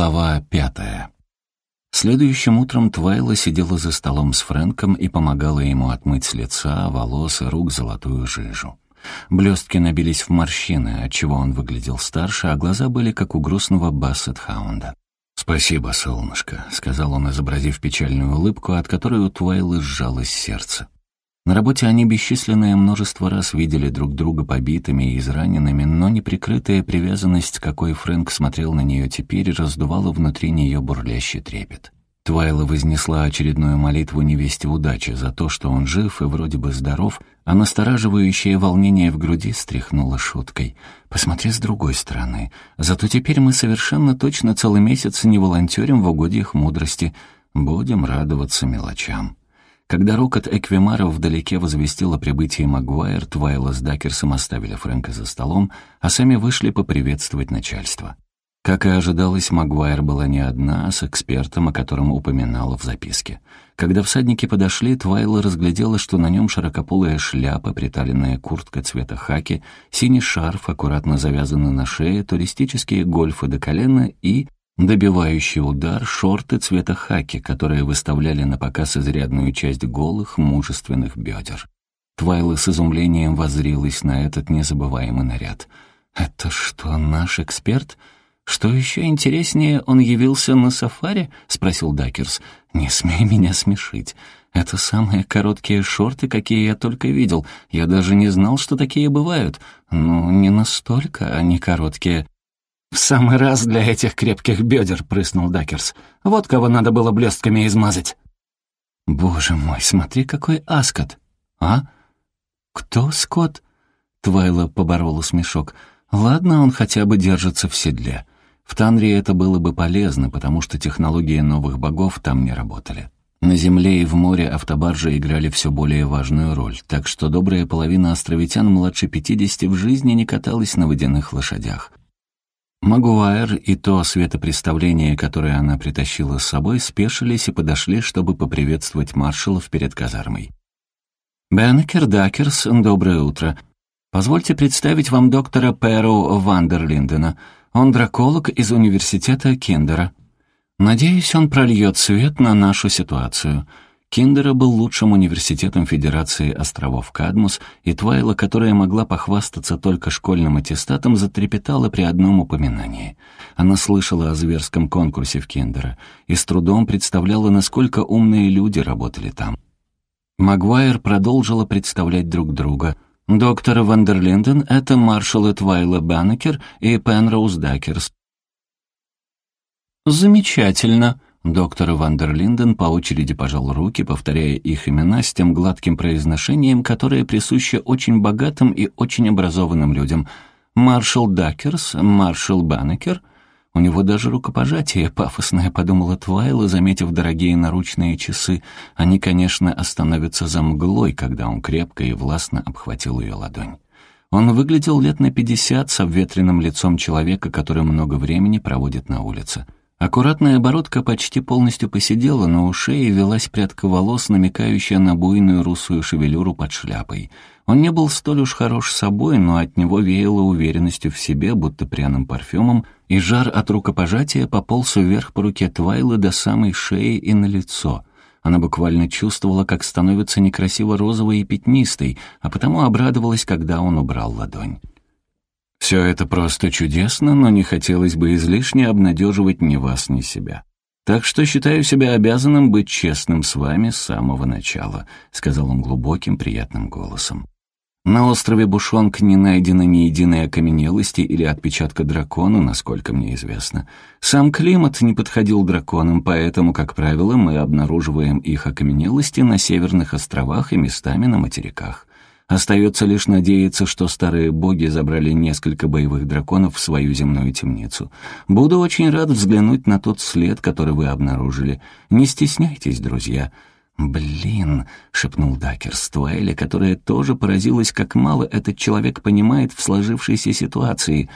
Глава пятая. Следующим утром Твайла сидела за столом с Фрэнком и помогала ему отмыть с лица, волос и рук золотую жижу. Блестки набились в морщины, отчего он выглядел старше, а глаза были как у грустного бассет-хаунда. «Спасибо, солнышко», — сказал он, изобразив печальную улыбку, от которой у Твайлы сжалось сердце. На работе они бесчисленное множество раз видели друг друга побитыми и израненными, но неприкрытая привязанность, какой Фрэнк смотрел на нее теперь, раздувала внутри нее бурлящий трепет. Твайла вознесла очередную молитву невесте удачи за то, что он жив и вроде бы здоров, а настораживающее волнение в груди стряхнуло шуткой. «Посмотри с другой стороны. Зато теперь мы совершенно точно целый месяц не волонтерим в угодьях мудрости. Будем радоваться мелочам». Когда рокот Эквимара вдалеке возвестил о прибытии Магуайр, Твайла с Дакерсом оставили Фрэнка за столом, а сами вышли поприветствовать начальство. Как и ожидалось, Магуайр была не одна, а с экспертом, о котором упоминала в записке. Когда всадники подошли, Твайла разглядела, что на нем широкополая шляпа, приталенная куртка цвета хаки, синий шарф, аккуратно завязанный на шее, туристические гольфы до колена и Добивающий удар, шорты цвета хаки, которые выставляли на показ изрядную часть голых, мужественных бедер. Твайла с изумлением воззрилась на этот незабываемый наряд. «Это что, наш эксперт? Что еще интереснее, он явился на сафари?» — спросил Дакерс. «Не смей меня смешить. Это самые короткие шорты, какие я только видел. Я даже не знал, что такие бывают. Ну, не настолько они короткие». «В самый раз для этих крепких бедер», — прыснул Дакерс. «Вот кого надо было блестками измазать». «Боже мой, смотри, какой аскот!» «А? Кто Скотт?» Твайла поборола смешок. «Ладно, он хотя бы держится в седле. В Танре это было бы полезно, потому что технологии новых богов там не работали. На земле и в море автобаржи играли все более важную роль, так что добрая половина островитян младше пятидесяти в жизни не каталась на водяных лошадях. Магуайр и то светопреставление, которое она притащила с собой, спешились и подошли, чтобы поприветствовать маршалов перед казармой. «Баннекер, Дакерс, доброе утро. Позвольте представить вам доктора Перу Вандерлиндена. Он драконолог из университета Киндера. Надеюсь, он прольет свет на нашу ситуацию». Киндера был лучшим университетом Федерации островов Кадмус, и Твайла, которая могла похвастаться только школьным аттестатом, затрепетала при одном упоминании. Она слышала о зверском конкурсе в Киндера и с трудом представляла, насколько умные люди работали там. Магуайр продолжила представлять друг друга. «Доктор Вандерлинден — это маршалы Твайла Баннекер и Пенроуз Дакерс». «Замечательно», Доктор Вандерлинден по очереди пожал руки, повторяя их имена с тем гладким произношением, которое присуще очень богатым и очень образованным людям. «Маршал Дакерс, маршал Баннекер». У него даже рукопожатие пафосное, подумала Твайла, заметив дорогие наручные часы. Они, конечно, остановятся за мглой, когда он крепко и властно обхватил ее ладонь. Он выглядел лет на пятьдесят с обветренным лицом человека, который много времени проводит на улице. Аккуратная бородка почти полностью посидела, но у шеи велась прядка волос, намекающая на буйную русую шевелюру под шляпой. Он не был столь уж хорош собой, но от него веяло уверенностью в себе, будто пряным парфюмом, и жар от рукопожатия пополз вверх по руке Твайлы до самой шеи и на лицо. Она буквально чувствовала, как становится некрасиво розовой и пятнистой, а потому обрадовалась, когда он убрал ладонь. Все это просто чудесно, но не хотелось бы излишне обнадеживать ни вас, ни себя. Так что считаю себя обязанным быть честным с вами с самого начала», — сказал он глубоким, приятным голосом. «На острове Бушонг не найдено ни единой окаменелости или отпечатка дракона, насколько мне известно. Сам климат не подходил драконам, поэтому, как правило, мы обнаруживаем их окаменелости на северных островах и местами на материках. Остается лишь надеяться, что старые боги забрали несколько боевых драконов в свою земную темницу. Буду очень рад взглянуть на тот след, который вы обнаружили. Не стесняйтесь, друзья». «Блин», — шепнул Дакер Ствайли, которая тоже поразилась, как мало этот человек понимает в сложившейся ситуации.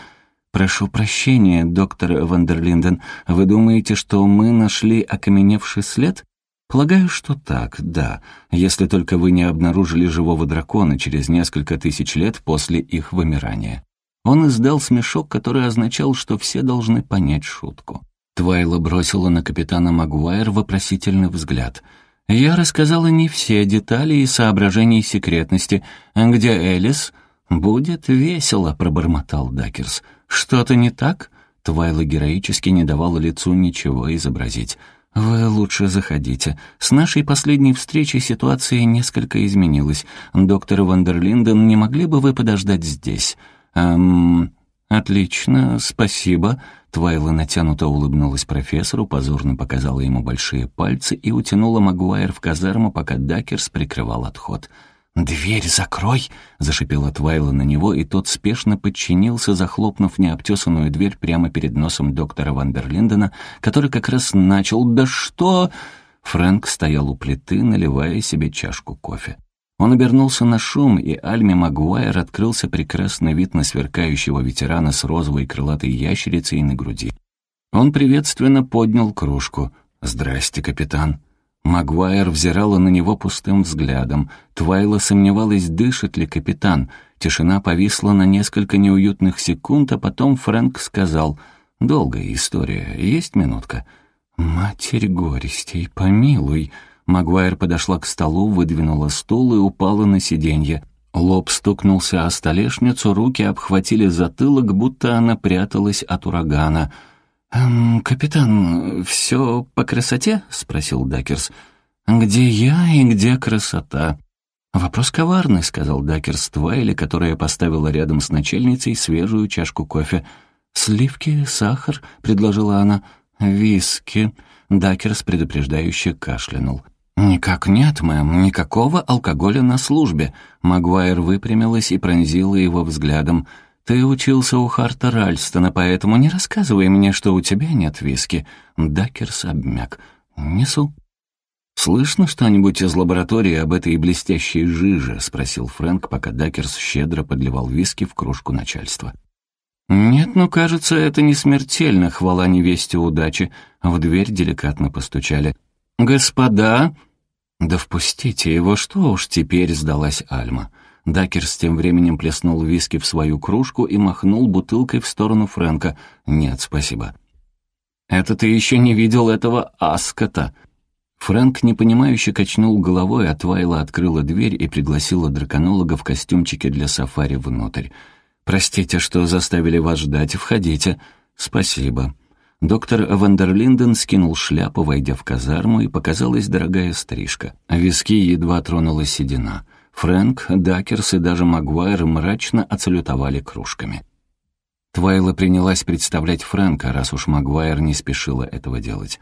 «Прошу прощения, доктор Вандерлинден, вы думаете, что мы нашли окаменевший след?» Полагаю, что так, да, если только вы не обнаружили живого дракона через несколько тысяч лет после их вымирания. Он издал смешок, который означал, что все должны понять шутку. Твайла бросила на капитана Магуайр вопросительный взгляд. «Я рассказала не все детали и соображения секретности. Где Эллис?» «Будет весело», — пробормотал Дакерс. «Что-то не так?» Твайла героически не давала лицу ничего изобразить. «Вы лучше заходите. С нашей последней встречи ситуация несколько изменилась. Доктор Вандерлинден, не могли бы вы подождать здесь?» «Эм...» «Отлично, спасибо». Твайла натянуто улыбнулась профессору, позорно показала ему большие пальцы и утянула Магуайр в казарму, пока Дакерс прикрывал отход. «Дверь закрой!» — зашипела Твайла на него, и тот спешно подчинился, захлопнув необтесанную дверь прямо перед носом доктора Вандерлиндена, который как раз начал «Да что?» Фрэнк стоял у плиты, наливая себе чашку кофе. Он обернулся на шум, и Альме Магуайр открылся прекрасный вид на сверкающего ветерана с розовой крылатой ящерицей на груди. Он приветственно поднял кружку. «Здрасте, капитан». Магуайр взирала на него пустым взглядом. Твайла сомневалась, дышит ли капитан. Тишина повисла на несколько неуютных секунд, а потом Фрэнк сказал «Долгая история, есть минутка?» «Матерь горестей, помилуй!» Магуайр подошла к столу, выдвинула стул и упала на сиденье. Лоб стукнулся о столешницу, руки обхватили затылок, будто она пряталась от урагана — «Эм, «Капитан, все по красоте?» — спросил Дакерс. «Где я и где красота?» «Вопрос коварный», — сказал Дакерс Твайли, которая поставила рядом с начальницей свежую чашку кофе. «Сливки, сахар», — предложила она. «Виски». Дакерс предупреждающе кашлянул. «Никак нет, мэм, никакого алкоголя на службе». Магуайр выпрямилась и пронзила его взглядом. «Ты учился у Харта Ральстона, поэтому не рассказывай мне, что у тебя нет виски». Дакерс обмяк. «Несу». «Слышно что-нибудь из лаборатории об этой блестящей жиже?» — спросил Фрэнк, пока Дакерс щедро подливал виски в кружку начальства. «Нет, ну, кажется, это не смертельно, хвала невесте удачи». В дверь деликатно постучали. «Господа!» «Да впустите его, что уж теперь сдалась Альма». Дакерс тем временем плеснул виски в свою кружку и махнул бутылкой в сторону Фрэнка. «Нет, спасибо». «Это ты еще не видел этого аскота!» Фрэнк непонимающе качнул головой, а Твайла открыла дверь и пригласила драконолога в костюмчике для сафари внутрь. «Простите, что заставили вас ждать. Входите». «Спасибо». Доктор Вандерлинден скинул шляпу, войдя в казарму, и показалась дорогая стрижка. Виски едва тронула седина. Фрэнк, Дакерс и даже Магуайр мрачно отсалютовали кружками. Твайла принялась представлять Фрэнка, раз уж Магуайр не спешила этого делать.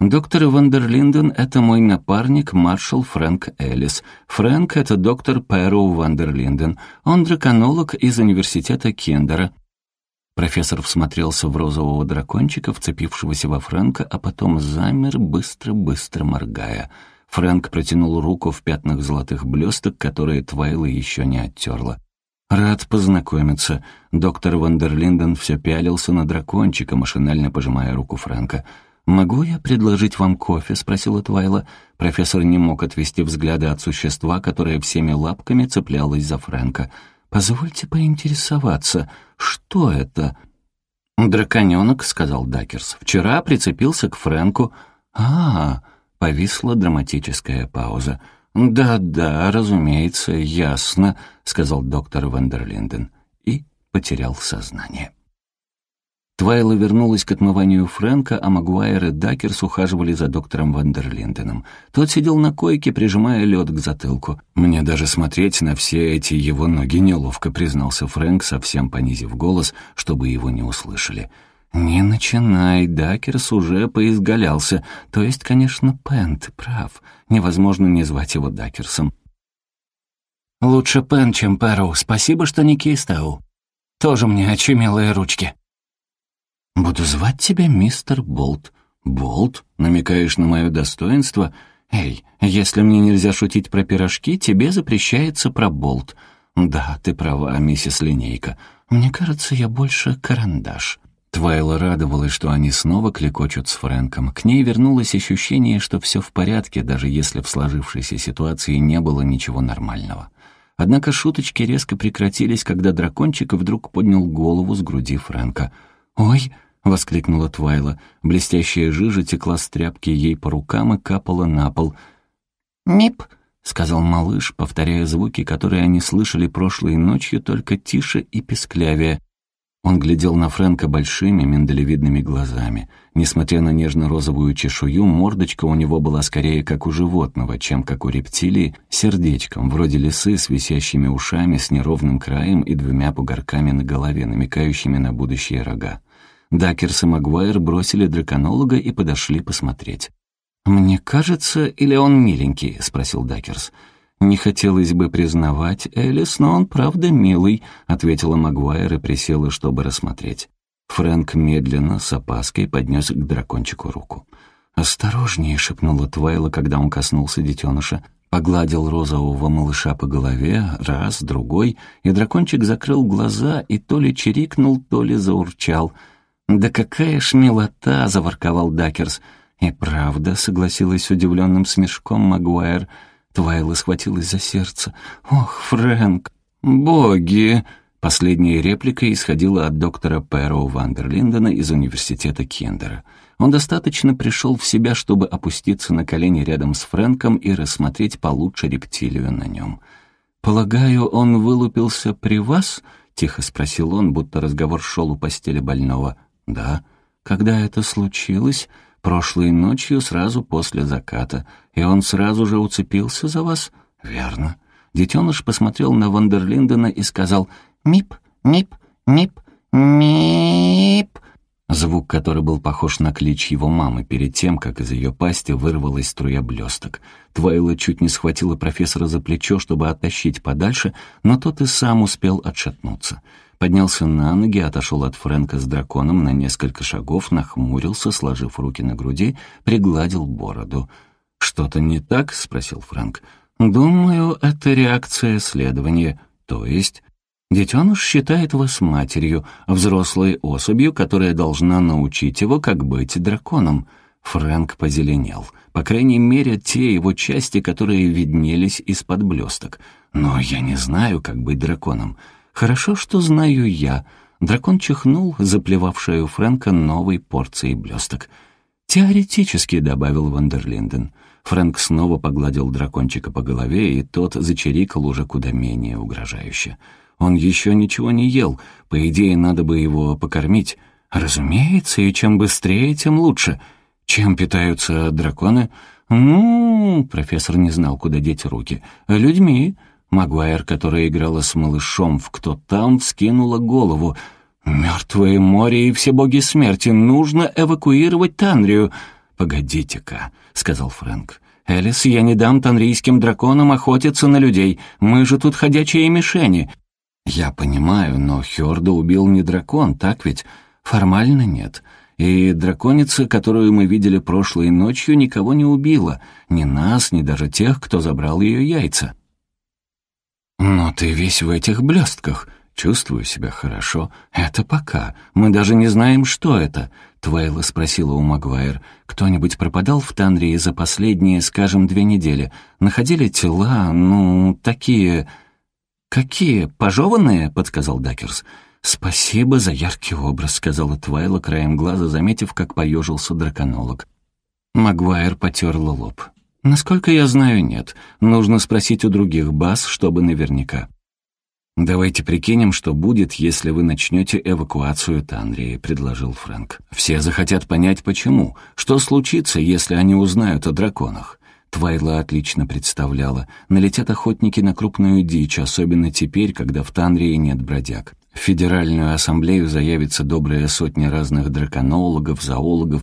«Доктор Вандерлинден — это мой напарник, маршал Фрэнк Эллис. Фрэнк — это доктор Пэроу Вандерлинден. Он драконолог из университета Киндера». Профессор всмотрелся в розового дракончика, вцепившегося во Фрэнка, а потом замер, быстро-быстро моргая — Фрэнк протянул руку в пятнах золотых блесток, которые Твайла еще не оттерла. «Рад познакомиться». Доктор Вандерлинден все пялился на дракончика, машинально пожимая руку Фрэнка. «Могу я предложить вам кофе?» — спросила Твайла. Профессор не мог отвести взгляды от существа, которое всеми лапками цеплялось за Фрэнка. «Позвольте поинтересоваться, что это?» «Драконенок», — сказал Дакерс. «Вчера прицепился к Фрэнку». «А-а-а!» Повисла драматическая пауза. «Да-да, разумеется, ясно», — сказал доктор Вандерлинден и потерял сознание. Твайла вернулась к отмыванию Фрэнка, а Магуайр и Дакерс ухаживали за доктором Вандерлинденом. Тот сидел на койке, прижимая лед к затылку. «Мне даже смотреть на все эти его ноги неловко», — признался Фрэнк, совсем понизив голос, чтобы его не услышали. «Не начинай, Дакерс уже поизгалялся. То есть, конечно, Пен, ты прав. Невозможно не звать его Дакерсом». «Лучше Пен, чем Пэроу. Спасибо, что не Кейстау. Тоже мне очумелые ручки». «Буду звать тебя мистер Болт». «Болт? Намекаешь на мое достоинство?» «Эй, если мне нельзя шутить про пирожки, тебе запрещается про Болт». «Да, ты права, миссис Линейка. Мне кажется, я больше карандаш». Твайла радовалась, что они снова клекочут с Фрэнком. К ней вернулось ощущение, что все в порядке, даже если в сложившейся ситуации не было ничего нормального. Однако шуточки резко прекратились, когда дракончик вдруг поднял голову с груди Фрэнка. «Ой!» —— воскликнула Твайла. Блестящая жижа текла с тряпки ей по рукам и капала на пол. «Мип», — сказал малыш, повторяя звуки, которые они слышали прошлой ночью, только тише и песклявее. Он глядел на Фрэнка большими миндалевидными глазами. Несмотря на нежно-розовую чешую, мордочка у него была скорее как у животного, чем как у рептилии, сердечком, вроде лисы с висящими ушами, с неровным краем и двумя бугорками на голове, намекающими на будущие рога. Дакерс и Магуайр бросили драконолога и подошли посмотреть. «Мне кажется, или он миленький?» — спросил Дакерс. «Не хотелось бы признавать, Эллис, но он правда милый», — ответила Магуайр и присела, чтобы рассмотреть. Фрэнк медленно, с опаской, поднес к дракончику руку. «Осторожнее», — шепнула Твайла, когда он коснулся детеныша. Погладил розового малыша по голове, раз, другой, и дракончик закрыл глаза и то ли чирикнул, то ли заурчал. «Да какая ж милота!» — заворковал Дакерс. «И правда», — согласилась с удивленным смешком Магуайр, — Твайла схватилась за сердце. «Ох, Фрэнк! Боги!» Последняя реплика исходила от доктора Пэроу Вандерлиндена из университета Кендера. Он достаточно пришел в себя, чтобы опуститься на колени рядом с Фрэнком и рассмотреть получше рептилию на нем. «Полагаю, он вылупился при вас?» — тихо спросил он, будто разговор шел у постели больного. «Да». «Когда это случилось?» Прошлой ночью, сразу после заката. И он сразу же уцепился за вас? Верно. Детеныш посмотрел на Вандерлиндена и сказал «Мип, мип, мип, мип». Звук, который был похож на клич его мамы перед тем, как из ее пасти вырвалась струя блесток. Твайла чуть не схватила профессора за плечо, чтобы оттащить подальше, но тот и сам успел отшатнуться поднялся на ноги, отошел от Фрэнка с драконом на несколько шагов, нахмурился, сложив руки на груди, пригладил бороду. «Что-то не так?» — спросил Фрэнк. «Думаю, это реакция следования. То есть...» Детеныш считает вас матерью, взрослой особью, которая должна научить его, как быть драконом. Фрэнк позеленел. По крайней мере, те его части, которые виднелись из-под блесток. Но я не знаю, как быть драконом. «Хорошо, что знаю я». Дракон чихнул, заплевав шею Фрэнка новой порцией блесток. «Теоретически», — добавил Вандерлинден. Фрэнк снова погладил дракончика по голове, и тот зачирикал уже куда менее угрожающе. Он еще ничего не ел, по идее, надо бы его покормить. Разумеется, и чем быстрее, тем лучше. Чем питаются драконы? Ну, профессор не знал, куда деть руки. Людьми. Магуайр, которая играла с малышом в «Кто там?», вскинула голову. «Мертвое море и все боги смерти! Нужно эвакуировать Танрию!» «Погодите-ка», — сказал Фрэнк. «Элис, я не дам танрийским драконам охотиться на людей. Мы же тут ходячие мишени». «Я понимаю, но Хёрда убил не дракон, так ведь? Формально нет. И драконица, которую мы видели прошлой ночью, никого не убила. Ни нас, ни даже тех, кто забрал ее яйца». «Но ты весь в этих блестках. Чувствую себя хорошо. Это пока. Мы даже не знаем, что это». Твайла спросила у Магуайр. «Кто-нибудь пропадал в Танрии за последние, скажем, две недели? Находили тела, ну, такие...» «Какие? Пожеванные?» — подсказал Дакерс. «Спасибо за яркий образ», — сказала Твайла, краем глаза, заметив, как поежился драконолог. Магуайр потерла лоб. «Насколько я знаю, нет. Нужно спросить у других баз, чтобы наверняка». «Давайте прикинем, что будет, если вы начнете эвакуацию Танрии», — предложил Фрэнк. «Все захотят понять, почему. Что случится, если они узнают о драконах?» Твайла отлично представляла. Налетят охотники на крупную дичь, особенно теперь, когда в Танрии нет бродяг. В Федеральную ассамблею заявится добрая сотня разных драконологов, зоологов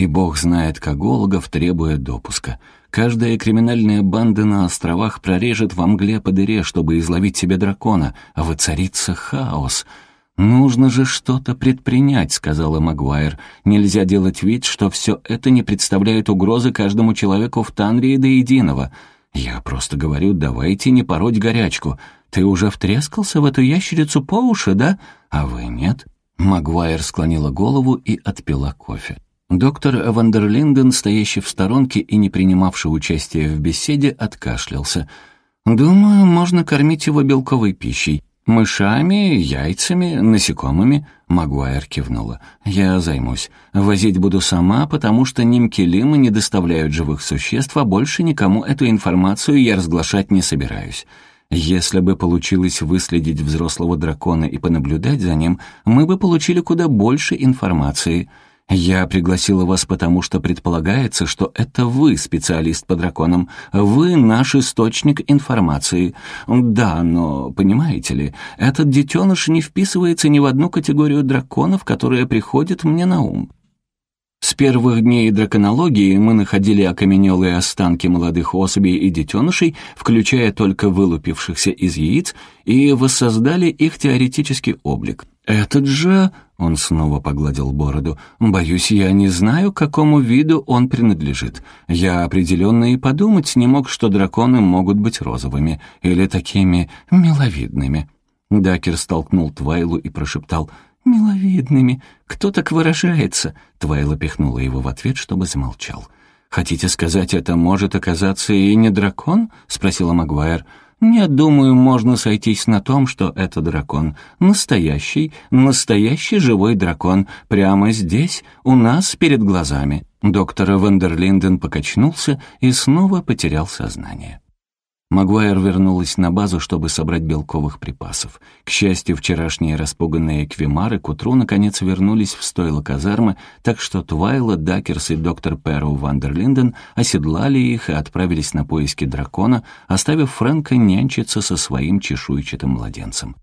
и бог знает когологов, требуя допуска. Каждая криминальная банда на островах прорежет во мгле по дыре, чтобы изловить себе дракона, а воцарится хаос. «Нужно же что-то предпринять», — сказала Магуайр. «Нельзя делать вид, что все это не представляет угрозы каждому человеку в Танрии до единого. Я просто говорю, давайте не пороть горячку. Ты уже втрескался в эту ящерицу по уши, да? А вы нет?» Магуайр склонила голову и отпила кофе. Доктор Вандерлинден, стоящий в сторонке и не принимавший участия в беседе, откашлялся. «Думаю, можно кормить его белковой пищей. «Мышами, яйцами, насекомыми?» Магуайр кивнула. «Я займусь. Возить буду сама, потому что нимкелимы не доставляют живых существ, а больше никому эту информацию я разглашать не собираюсь. Если бы получилось выследить взрослого дракона и понаблюдать за ним, мы бы получили куда больше информации». «Я пригласила вас, потому что предполагается, что это вы специалист по драконам. Вы наш источник информации. Да, но, понимаете ли, этот детеныш не вписывается ни в одну категорию драконов, которая приходит мне на ум. С первых дней драконологии мы находили окаменелые останки молодых особей и детенышей, включая только вылупившихся из яиц, и воссоздали их теоретический облик. Этот же, он снова погладил бороду, боюсь, я не знаю, к какому виду он принадлежит. Я определенно и подумать не мог, что драконы могут быть розовыми или такими миловидными. Дакер столкнул Твайлу и прошептал — «Миловидными. Кто так выражается?» Твайла пихнула его в ответ, чтобы замолчал. «Хотите сказать, это может оказаться и не дракон?» — спросила Магуайр. «Нет, думаю, можно сойтись на том, что это дракон. Настоящий, настоящий живой дракон. Прямо здесь, у нас, перед глазами». Доктор Вандерлинден покачнулся и снова потерял сознание. Магуайр вернулась на базу, чтобы собрать белковых припасов. К счастью, вчерашние распуганные эквимары к утру наконец вернулись в стойло казармы, так что Твайла, Дакерс и доктор Перроу Вандерлинден оседлали их и отправились на поиски дракона, оставив Фрэнка нянчиться со своим чешуйчатым младенцем.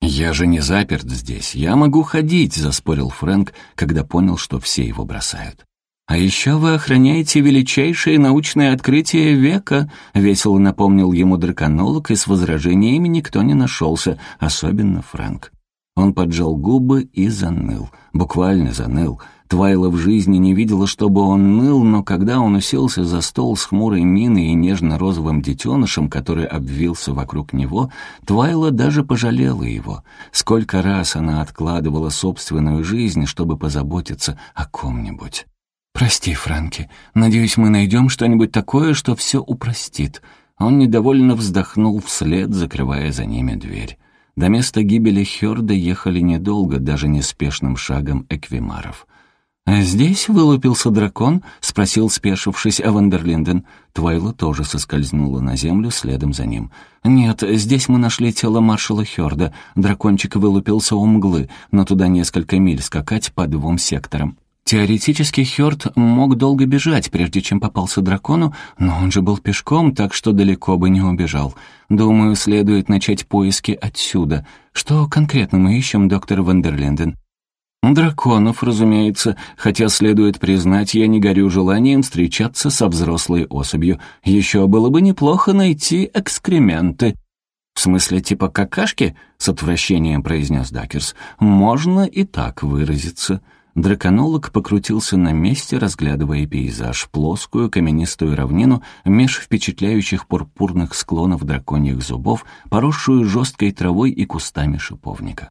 «Я же не заперт здесь, я могу ходить», — заспорил Фрэнк, когда понял, что все его бросают. «А еще вы охраняете величайшее научное открытие века», — весело напомнил ему драконолог, и с возражениями никто не нашелся, особенно Фрэнк. Он поджал губы и заныл, буквально заныл. Твайла в жизни не видела, чтобы он ныл, но когда он уселся за стол с хмурой миной и нежно-розовым детенышем, который обвился вокруг него, Твайла даже пожалела его. Сколько раз она откладывала собственную жизнь, чтобы позаботиться о ком-нибудь. «Прости, Франки. Надеюсь, мы найдем что-нибудь такое, что все упростит». Он недовольно вздохнул вслед, закрывая за ними дверь. До места гибели Хёрда ехали недолго, даже неспешным шагом эквимаров. «А здесь вылупился дракон?» — спросил, спешившись, Авандерлинден. Твайла тоже соскользнула на землю следом за ним. «Нет, здесь мы нашли тело маршала Хёрда. Дракончик вылупился у мглы, но туда несколько миль скакать по двум секторам». Теоретически Хёрд мог долго бежать, прежде чем попался дракону, но он же был пешком, так что далеко бы не убежал. Думаю, следует начать поиски отсюда. Что конкретно мы ищем, доктор Вандерленден? Драконов, разумеется, хотя следует признать, я не горю желанием встречаться со взрослой особью. Еще было бы неплохо найти экскременты. «В смысле, типа какашки?» — с отвращением произнес Дакерс. «Можно и так выразиться». Драконолог покрутился на месте, разглядывая пейзаж, плоскую каменистую равнину меж впечатляющих пурпурных склонов драконьих зубов, поросшую жесткой травой и кустами шиповника.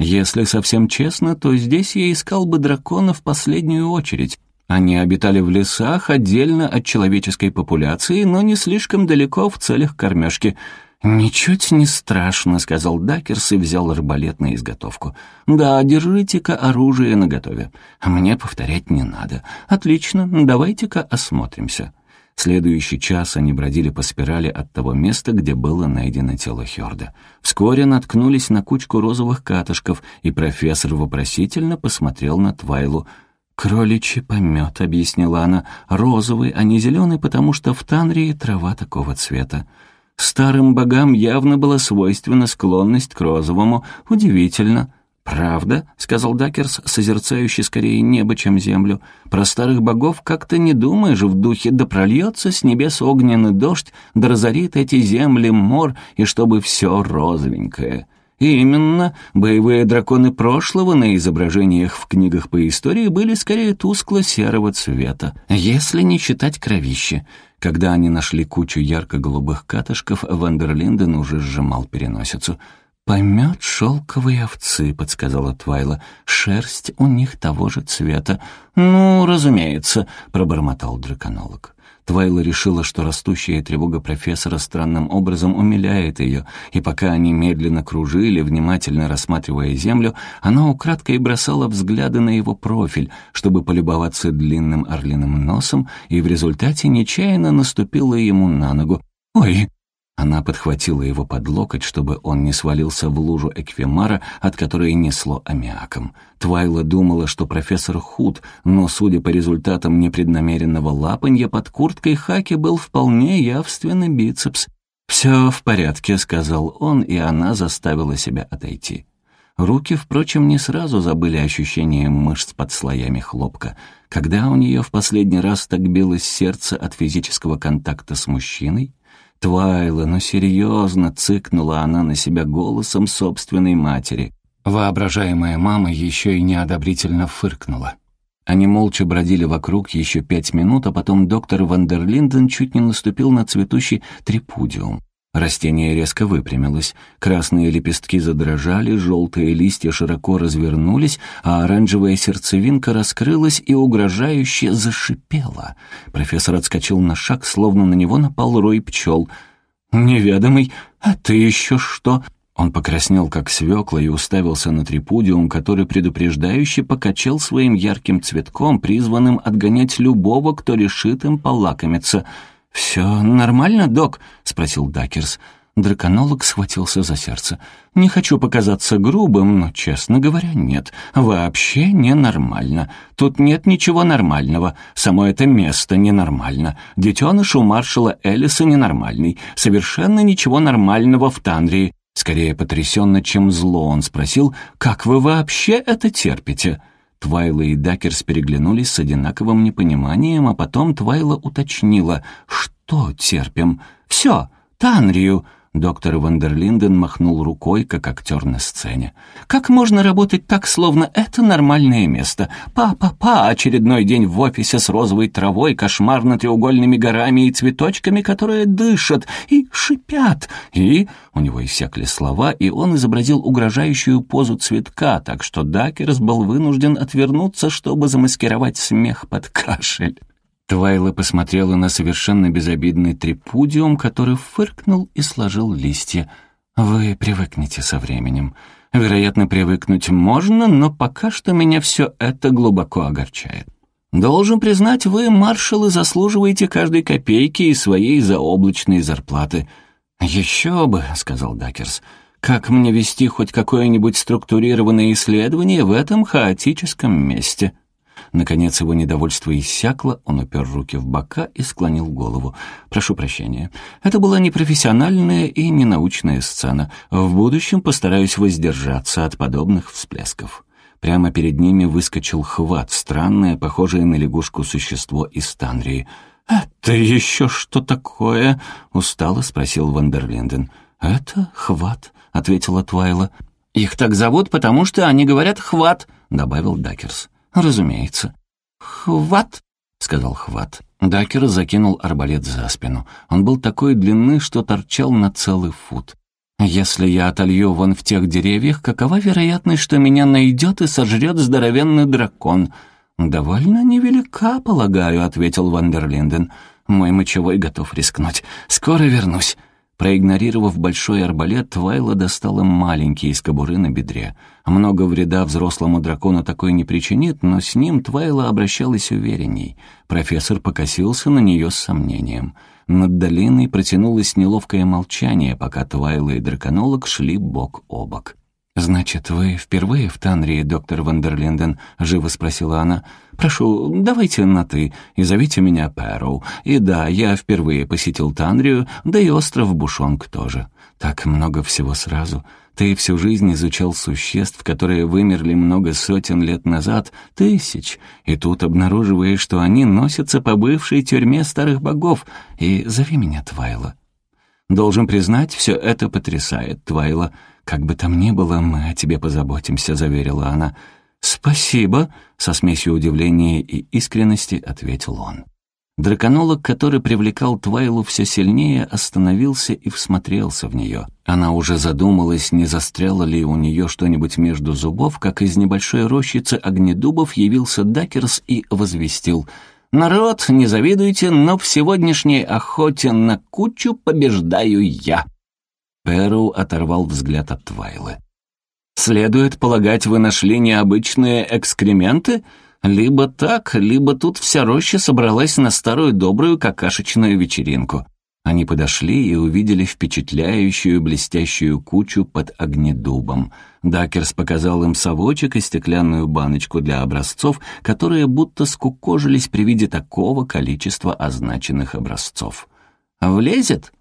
Если совсем честно, то здесь я искал бы дракона в последнюю очередь. Они обитали в лесах отдельно от человеческой популяции, но не слишком далеко в целях кормежки — «Ничуть не страшно», — сказал Дакерс и взял арбалет на изготовку. «Да, держите-ка оружие наготове. Мне повторять не надо. Отлично, давайте-ка осмотримся». Следующий час они бродили по спирали от того места, где было найдено тело Хёрда. Вскоре наткнулись на кучку розовых катышков, и профессор вопросительно посмотрел на Твайлу. «Кроличий помет», — объяснила она, — «розовый, а не зеленый, потому что в Танрии трава такого цвета». Старым богам явно была свойственна склонность к розовому. Удивительно. «Правда?» — сказал Дакерс, созерцающий скорее небо, чем землю. «Про старых богов как-то не думаешь в духе, да прольется с небес огненный дождь, да разорит эти земли мор, и чтобы все розовенькое». Именно, боевые драконы прошлого на изображениях в книгах по истории были скорее тускло-серого цвета, если не считать кровище. Когда они нашли кучу ярко-голубых катышков, Вандерлинден уже сжимал переносицу. «Помет шелковые овцы», — подсказала Твайла. «Шерсть у них того же цвета». «Ну, разумеется», — пробормотал драконолог. Твайла решила, что растущая тревога профессора странным образом умиляет ее, и пока они медленно кружили, внимательно рассматривая землю, она украдкой бросала взгляды на его профиль, чтобы полюбоваться длинным орлиным носом, и в результате нечаянно наступила ему на ногу. «Ой!» Она подхватила его под локоть, чтобы он не свалился в лужу эквемара, от которой несло аммиаком. Твайла думала, что профессор худ, но, судя по результатам непреднамеренного лапанья, под курткой Хаки был вполне явственный бицепс. «Все в порядке», — сказал он, и она заставила себя отойти. Руки, впрочем, не сразу забыли ощущение мышц под слоями хлопка. Когда у нее в последний раз так билось сердце от физического контакта с мужчиной? «Твайла, ну серьезно!» — цыкнула она на себя голосом собственной матери. Воображаемая мама еще и неодобрительно фыркнула. Они молча бродили вокруг еще пять минут, а потом доктор Вандерлинден чуть не наступил на цветущий трипудиум. Растение резко выпрямилось, красные лепестки задрожали, желтые листья широко развернулись, а оранжевая сердцевинка раскрылась и угрожающе зашипела. Профессор отскочил на шаг, словно на него напал рой пчел. «Неведомый, а ты еще что?» Он покраснел, как свекла, и уставился на трипудиум, который предупреждающе покачал своим ярким цветком, призванным отгонять любого, кто решит им полакомиться — «Все нормально, док?» — спросил Дакерс. Драконолог схватился за сердце. «Не хочу показаться грубым, но, честно говоря, нет. Вообще ненормально. Тут нет ничего нормального. Само это место ненормально. Детеныш у маршала Элиса ненормальный. Совершенно ничего нормального в Танрии. Скорее потрясенно, чем зло, он спросил, «Как вы вообще это терпите?» Твайла и Дакерс переглянулись с одинаковым непониманием, а потом Твайла уточнила. «Что терпим?» «Все, Танрию!» Доктор Вандерлинден махнул рукой, как актер на сцене. «Как можно работать так, словно это нормальное место? Па-па-па, очередной день в офисе с розовой травой, кошмарно-треугольными горами и цветочками, которые дышат и шипят. И...» У него иссякли слова, и он изобразил угрожающую позу цветка, так что Дакерс был вынужден отвернуться, чтобы замаскировать смех под кашель. Твайла посмотрела на совершенно безобидный трипудиум, который фыркнул и сложил листья. «Вы привыкнете со временем. Вероятно, привыкнуть можно, но пока что меня все это глубоко огорчает. Должен признать, вы, маршалы, заслуживаете каждой копейки из своей заоблачной зарплаты». «Еще бы», — сказал Дакерс, — «как мне вести хоть какое-нибудь структурированное исследование в этом хаотическом месте?» Наконец его недовольство иссякло, он упер руки в бока и склонил голову. «Прошу прощения. Это была не профессиональная и не научная сцена. В будущем постараюсь воздержаться от подобных всплесков». Прямо перед ними выскочил хват, странное, похожее на лягушку существо из Танрии. «Это еще что такое?» — устало спросил Вандерлинден. «Это хват», — ответила Твайла. «Их так зовут, потому что они говорят «хват», — добавил Дакерс. «Разумеется». «Хват», — сказал Хват. Дакер закинул арбалет за спину. Он был такой длины, что торчал на целый фут. «Если я отолью вон в тех деревьях, какова вероятность, что меня найдет и сожрет здоровенный дракон?» «Довольно невелика, полагаю», — ответил Вандерлинден. «Мой мочевой готов рискнуть. Скоро вернусь». Проигнорировав большой арбалет, Твайла достала маленький из кобуры на бедре. Много вреда взрослому дракону такой не причинит, но с ним Твайла обращалась уверенней. Профессор покосился на нее с сомнением. Над долиной протянулось неловкое молчание, пока Твайла и драконолог шли бок о бок. «Значит, вы впервые в Танрии, доктор Вандерлинден?» — живо спросила она. «Прошу, давайте на «ты» и зовите меня Пэроу. И да, я впервые посетил Танрию, да и остров Бушонг тоже. Так много всего сразу. Ты всю жизнь изучал существ, которые вымерли много сотен лет назад, тысяч, и тут обнаруживаешь, что они носятся по бывшей тюрьме старых богов. И зови меня Твайла». «Должен признать, все это потрясает, Твайла». «Как бы там ни было, мы о тебе позаботимся», — заверила она. «Спасибо», — со смесью удивления и искренности ответил он. Драконолог, который привлекал Твайлу все сильнее, остановился и всмотрелся в нее. Она уже задумалась, не застряло ли у нее что-нибудь между зубов, как из небольшой рощицы огнедубов явился Дакерс и возвестил «Народ, не завидуйте, но в сегодняшней охоте на кучу побеждаю я». Перу оторвал взгляд от Твайлы. «Следует полагать, вы нашли необычные экскременты? Либо так, либо тут вся роща собралась на старую добрую какашечную вечеринку. Они подошли и увидели впечатляющую блестящую кучу под огнедубом. Дакерс показал им совочек и стеклянную баночку для образцов, которые будто скукожились при виде такого количества означенных образцов. «Влезет?»